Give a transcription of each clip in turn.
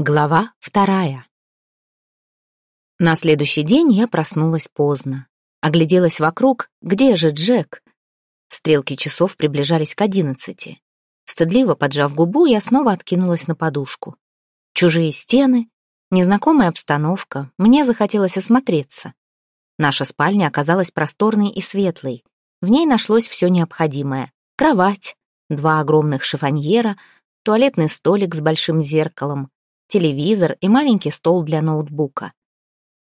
Глава вторая. На следующий день я проснулась поздно. Огляделась вокруг, где же Джек? Стрелки часов приближались к одиннадцати. Стыдливо поджав губу, я снова откинулась на подушку. Чужие стены, незнакомая обстановка, мне захотелось осмотреться. Наша спальня оказалась просторной и светлой. В ней нашлось все необходимое. Кровать, два огромных шифоньера, туалетный столик с большим зеркалом, телевизор и маленький стол для ноутбука.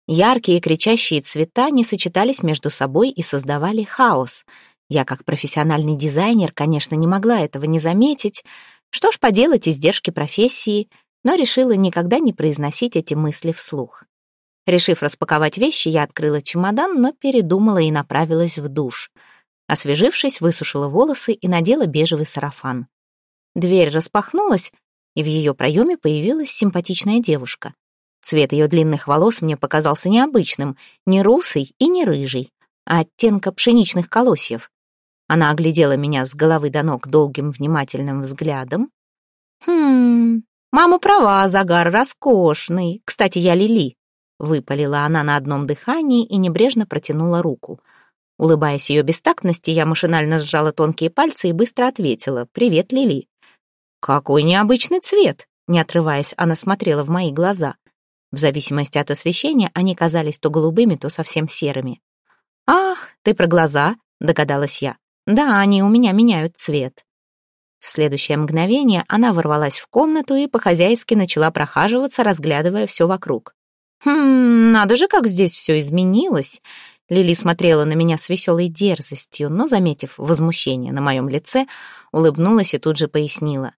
Яркие кричащие цвета не сочетались между собой и создавали хаос. Я, как профессиональный дизайнер, конечно, не могла этого не заметить. Что ж поделать, издержки профессии, но решила никогда не произносить эти мысли вслух. Решив распаковать вещи, я открыла чемодан, но передумала и направилась в душ. Освежившись, высушила волосы и надела бежевый сарафан. Дверь распахнулась, и в ее проеме появилась симпатичная девушка. Цвет ее длинных волос мне показался необычным, не русый и не рыжий, а оттенка пшеничных колосьев. Она оглядела меня с головы до ног долгим внимательным взглядом. «Хм, мама права, загар роскошный. Кстати, я Лили», — выпалила она на одном дыхании и небрежно протянула руку. Улыбаясь ее бестактности, я машинально сжала тонкие пальцы и быстро ответила «Привет, Лили». «Какой необычный цвет!» Не отрываясь, она смотрела в мои глаза. В зависимости от освещения они казались то голубыми, то совсем серыми. «Ах, ты про глаза?» — догадалась я. «Да, они у меня меняют цвет». В следующее мгновение она ворвалась в комнату и по-хозяйски начала прохаживаться, разглядывая все вокруг. «Хм, надо же, как здесь все изменилось!» Лили смотрела на меня с веселой дерзостью, но, заметив возмущение на моем лице, улыбнулась и тут же пояснила.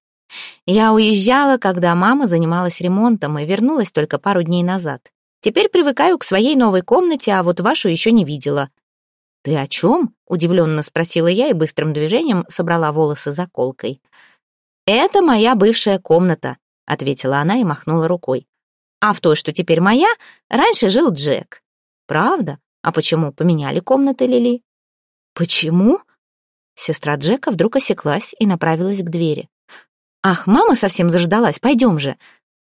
Я уезжала, когда мама занималась ремонтом и вернулась только пару дней назад. Теперь привыкаю к своей новой комнате, а вот вашу еще не видела». «Ты о чем?» — удивленно спросила я и быстрым движением собрала волосы заколкой. «Это моя бывшая комната», — ответила она и махнула рукой. «А в той, что теперь моя, раньше жил Джек». «Правда? А почему поменяли комнаты, Лили?» «Почему?» Сестра Джека вдруг осеклась и направилась к двери. «Ах, мама совсем заждалась, пойдем же!»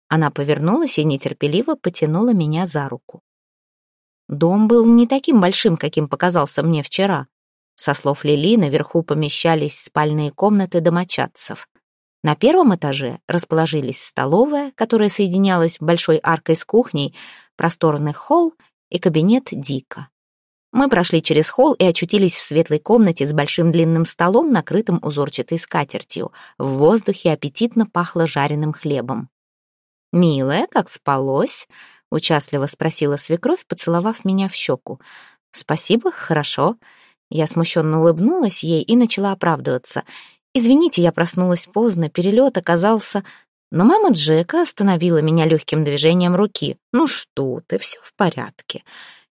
Она повернулась и нетерпеливо потянула меня за руку. Дом был не таким большим, каким показался мне вчера. Со слов Лили, наверху помещались спальные комнаты домочадцев. На первом этаже расположились столовая, которая соединялась большой аркой с кухней, просторный холл и кабинет Дика. Мы прошли через холл и очутились в светлой комнате с большим длинным столом, накрытым узорчатой скатертью. В воздухе аппетитно пахло жареным хлебом. «Милая, как спалось?» — участливо спросила свекровь, поцеловав меня в щеку. «Спасибо, хорошо». Я смущенно улыбнулась ей и начала оправдываться. «Извините, я проснулась поздно, перелет оказался...» Но мама Джека остановила меня легким движением руки. «Ну что ты, все в порядке.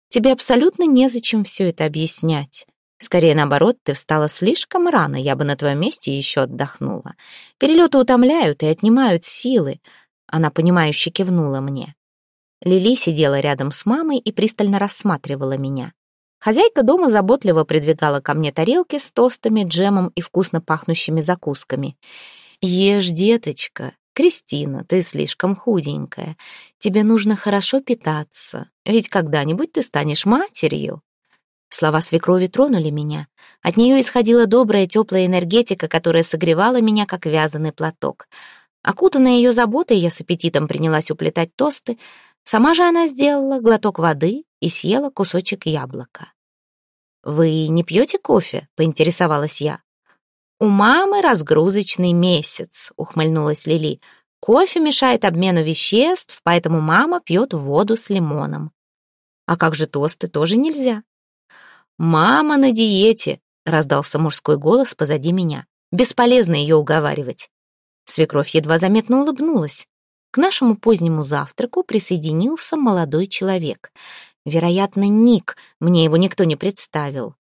Тебе абсолютно незачем все это объяснять. Скорее, наоборот, ты встала слишком рано, я бы на твоем месте еще отдохнула. Перелеты утомляют и отнимают силы. Она, понимающе кивнула мне. Лили сидела рядом с мамой и пристально рассматривала меня. Хозяйка дома заботливо придвигала ко мне тарелки с тостами, джемом и вкусно пахнущими закусками. «Ешь, деточка, «Кристина, ты слишком худенькая. Тебе нужно хорошо питаться, ведь когда-нибудь ты станешь матерью». Слова свекрови тронули меня. От нее исходила добрая теплая энергетика, которая согревала меня, как вязаный платок. Окутанная ее заботой, я с аппетитом принялась уплетать тосты. Сама же она сделала глоток воды и съела кусочек яблока. «Вы не пьете кофе?» — поинтересовалась я. «У мамы разгрузочный месяц», — ухмыльнулась Лили. «Кофе мешает обмену веществ, поэтому мама пьет воду с лимоном». «А как же тосты, тоже нельзя?» «Мама на диете», — раздался мужской голос позади меня. «Бесполезно ее уговаривать». Свекровь едва заметно улыбнулась. К нашему позднему завтраку присоединился молодой человек. Вероятно, Ник, мне его никто не представил.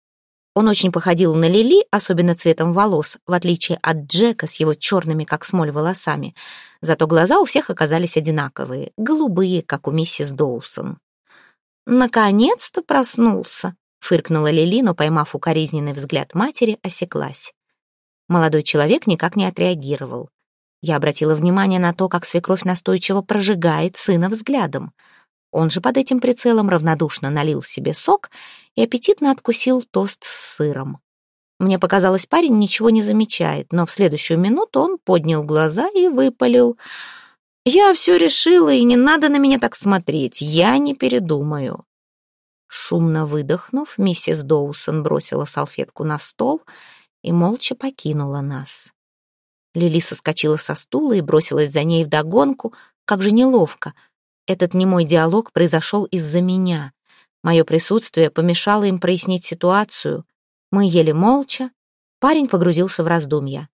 Он очень походил на Лили, особенно цветом волос, в отличие от Джека с его черными, как смоль, волосами. Зато глаза у всех оказались одинаковые, голубые, как у миссис Доусон. «Наконец-то проснулся», — фыркнула Лили, но, поймав укоризненный взгляд матери, осеклась. Молодой человек никак не отреагировал. Я обратила внимание на то, как свекровь настойчиво прожигает сына взглядом. Он же под этим прицелом равнодушно налил себе сок и аппетитно откусил тост с сыром. Мне показалось, парень ничего не замечает, но в следующую минуту он поднял глаза и выпалил. «Я все решила, и не надо на меня так смотреть, я не передумаю». Шумно выдохнув, миссис Доусон бросила салфетку на стол и молча покинула нас. Лили соскочила со стула и бросилась за ней вдогонку. Как же неловко. Этот немой диалог произошел из-за меня. Мое присутствие помешало им прояснить ситуацию. Мы ели молча. Парень погрузился в раздумья.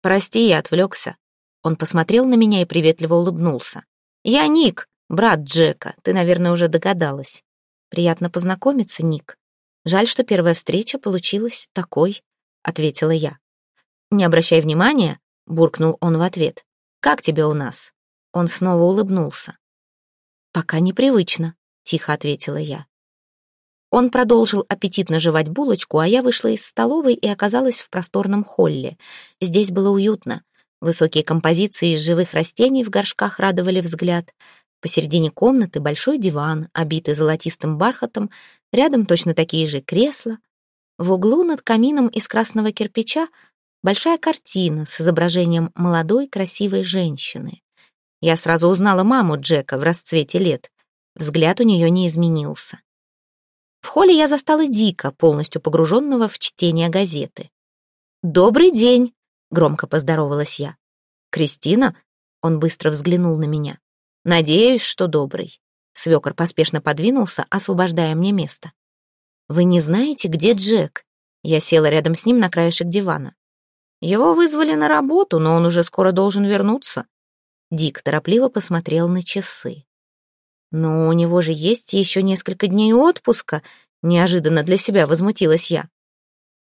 «Прости, я отвлекся». Он посмотрел на меня и приветливо улыбнулся. «Я Ник, брат Джека. Ты, наверное, уже догадалась. Приятно познакомиться, Ник. Жаль, что первая встреча получилась такой», — ответила я. «Не обращай внимания», — буркнул он в ответ. «Как тебе у нас?» Он снова улыбнулся. «Пока непривычно», — тихо ответила я. Он продолжил аппетитно жевать булочку, а я вышла из столовой и оказалась в просторном холле. Здесь было уютно. Высокие композиции из живых растений в горшках радовали взгляд. Посередине комнаты большой диван, обитый золотистым бархатом, рядом точно такие же кресла. В углу над камином из красного кирпича большая картина с изображением молодой красивой женщины. Я сразу узнала маму Джека в расцвете лет. Взгляд у нее не изменился. В холле я застала Дика, полностью погруженного в чтение газеты. «Добрый день!» — громко поздоровалась я. «Кристина?» — он быстро взглянул на меня. «Надеюсь, что добрый». Свекор поспешно подвинулся, освобождая мне место. «Вы не знаете, где Джек?» Я села рядом с ним на краешек дивана. Его вызвали на работу, но он уже скоро должен вернуться. Дик торопливо посмотрел на часы. «Но у него же есть еще несколько дней отпуска», — неожиданно для себя возмутилась я.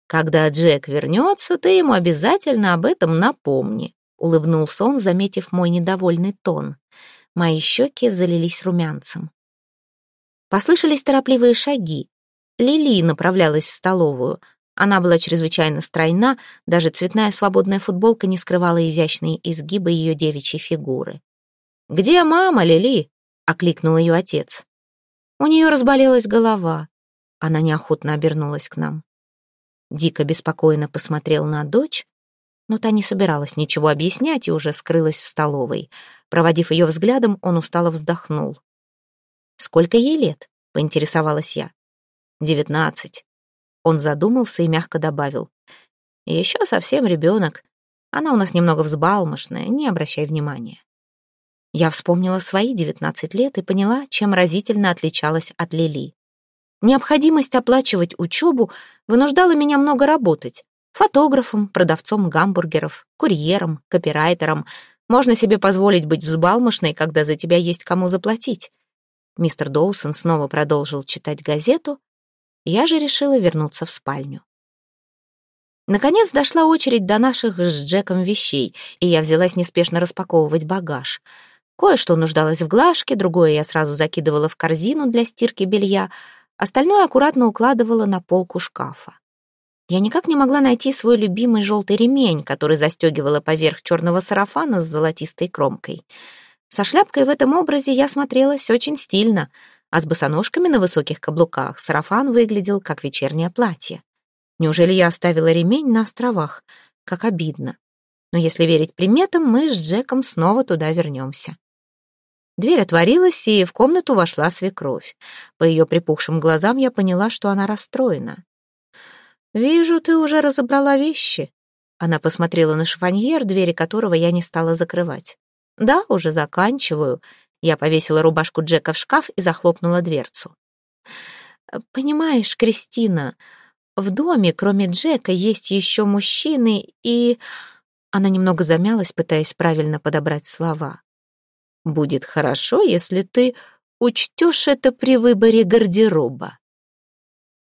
«Когда Джек вернется, ты ему обязательно об этом напомни», — улыбнулся он, заметив мой недовольный тон. Мои щеки залились румянцем. Послышались торопливые шаги. Лили направлялась в столовую. Она была чрезвычайно стройна, даже цветная свободная футболка не скрывала изящные изгибы ее девичьей фигуры. «Где мама, Лили?» — окликнул ее отец. У нее разболелась голова. Она неохотно обернулась к нам. Дико беспокойно посмотрел на дочь, но та не собиралась ничего объяснять и уже скрылась в столовой. Проводив ее взглядом, он устало вздохнул. «Сколько ей лет?» — поинтересовалась я. «Девятнадцать». Он задумался и мягко добавил. «Еще совсем ребенок. Она у нас немного взбалмошная, не обращай внимания». Я вспомнила свои девятнадцать лет и поняла, чем разительно отличалась от Лили. Необходимость оплачивать учебу вынуждала меня много работать. Фотографом, продавцом гамбургеров, курьером, копирайтером. Можно себе позволить быть взбалмошной, когда за тебя есть кому заплатить. Мистер Доусон снова продолжил читать газету, я же решила вернуться в спальню. Наконец дошла очередь до наших с Джеком вещей, и я взялась неспешно распаковывать багаж. Кое-что нуждалось в глажке, другое я сразу закидывала в корзину для стирки белья, остальное аккуратно укладывала на полку шкафа. Я никак не могла найти свой любимый желтый ремень, который застегивала поверх черного сарафана с золотистой кромкой. Со шляпкой в этом образе я смотрелась очень стильно — а с босоножками на высоких каблуках сарафан выглядел как вечернее платье. Неужели я оставила ремень на островах? Как обидно. Но если верить приметам, мы с Джеком снова туда вернемся. Дверь отворилась, и в комнату вошла свекровь. По ее припухшим глазам я поняла, что она расстроена. «Вижу, ты уже разобрала вещи». Она посмотрела на шифоньер, двери которого я не стала закрывать. «Да, уже заканчиваю. Я повесила рубашку Джека в шкаф и захлопнула дверцу. «Понимаешь, Кристина, в доме, кроме Джека, есть еще мужчины, и...» Она немного замялась, пытаясь правильно подобрать слова. «Будет хорошо, если ты учтешь это при выборе гардероба».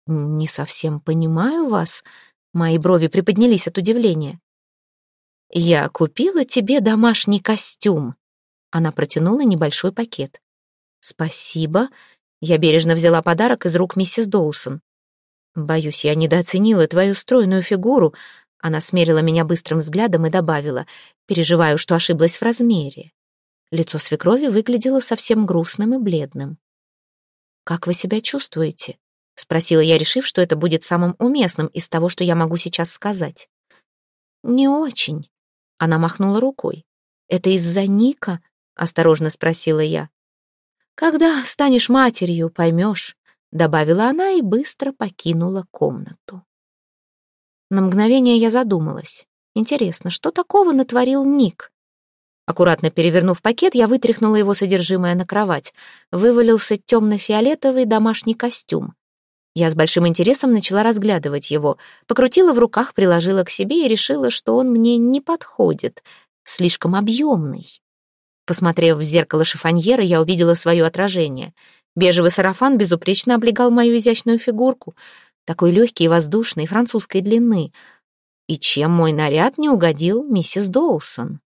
«Не совсем понимаю вас». Мои брови приподнялись от удивления. «Я купила тебе домашний костюм», она протянула небольшой пакет. «Спасибо». Я бережно взяла подарок из рук миссис Доусон. «Боюсь, я недооценила твою стройную фигуру. Она смерила меня быстрым взглядом и добавила, переживаю, что ошиблась в размере. Лицо свекрови выглядело совсем грустным и бледным. «Как вы себя чувствуете?» — спросила я, решив, что это будет самым уместным из того, что я могу сейчас сказать. «Не очень», — она махнула рукой. «Это из-за Ника?» — осторожно спросила я. «Когда станешь матерью, поймешь», — добавила она и быстро покинула комнату. На мгновение я задумалась. Интересно, что такого натворил Ник? Аккуратно перевернув пакет, я вытряхнула его содержимое на кровать. Вывалился темно-фиолетовый домашний костюм. Я с большим интересом начала разглядывать его, покрутила в руках, приложила к себе и решила, что он мне не подходит, слишком объемный. Посмотрев в зеркало шифоньера, я увидела свое отражение. Бежевый сарафан безупречно облегал мою изящную фигурку — такой легкий и воздушный, французской длины. И чем мой наряд не угодил миссис Доусон?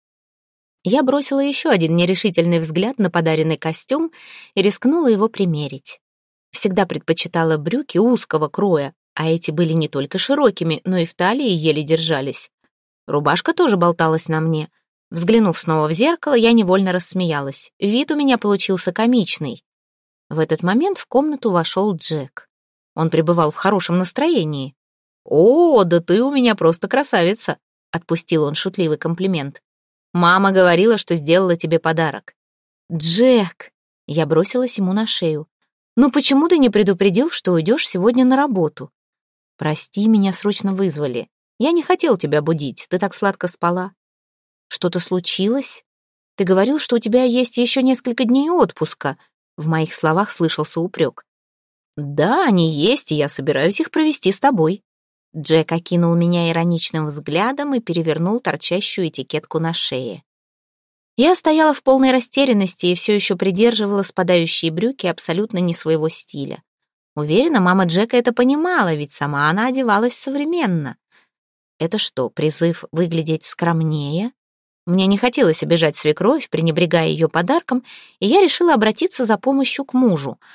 Я бросила еще один нерешительный взгляд на подаренный костюм и рискнула его примерить. Всегда предпочитала брюки узкого кроя, а эти были не только широкими, но и в талии еле держались. Рубашка тоже болталась на мне. Взглянув снова в зеркало, я невольно рассмеялась. Вид у меня получился комичный. В этот момент в комнату вошел Джек. Он пребывал в хорошем настроении. «О, да ты у меня просто красавица!» — отпустил он шутливый комплимент. «Мама говорила, что сделала тебе подарок». «Джек!» — я бросилась ему на шею. «Ну почему ты не предупредил, что уйдешь сегодня на работу?» «Прости, меня срочно вызвали. Я не хотел тебя будить, ты так сладко спала». «Что-то случилось? Ты говорил, что у тебя есть еще несколько дней отпуска». В моих словах слышался упрек. «Да, они есть, и я собираюсь их провести с тобой». Джек окинул меня ироничным взглядом и перевернул торчащую этикетку на шее. Я стояла в полной растерянности и все еще придерживала спадающие брюки абсолютно не своего стиля. Уверена, мама Джека это понимала, ведь сама она одевалась современно. Это что, призыв выглядеть скромнее? Мне не хотелось обижать свекровь, пренебрегая ее подарком, и я решила обратиться за помощью к мужу —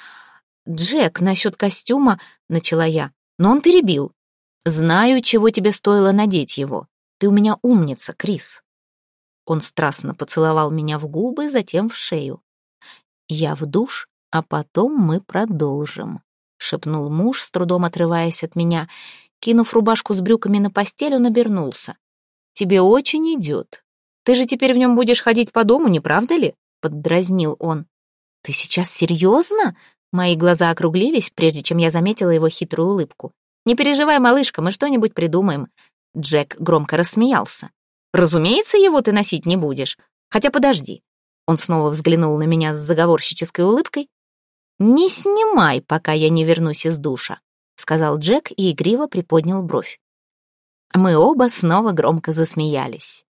«Джек, насчет костюма», — начала я, но он перебил. «Знаю, чего тебе стоило надеть его. Ты у меня умница, Крис». Он страстно поцеловал меня в губы, затем в шею. «Я в душ, а потом мы продолжим», — шепнул муж, с трудом отрываясь от меня. Кинув рубашку с брюками на постель, он обернулся. «Тебе очень идет. Ты же теперь в нем будешь ходить по дому, не правда ли?» — поддразнил он. «Ты сейчас серьезно?» Мои глаза округлились, прежде чем я заметила его хитрую улыбку. «Не переживай, малышка, мы что-нибудь придумаем». Джек громко рассмеялся. «Разумеется, его ты носить не будешь. Хотя подожди». Он снова взглянул на меня с заговорщической улыбкой. «Не снимай, пока я не вернусь из душа», — сказал Джек и игриво приподнял бровь. Мы оба снова громко засмеялись.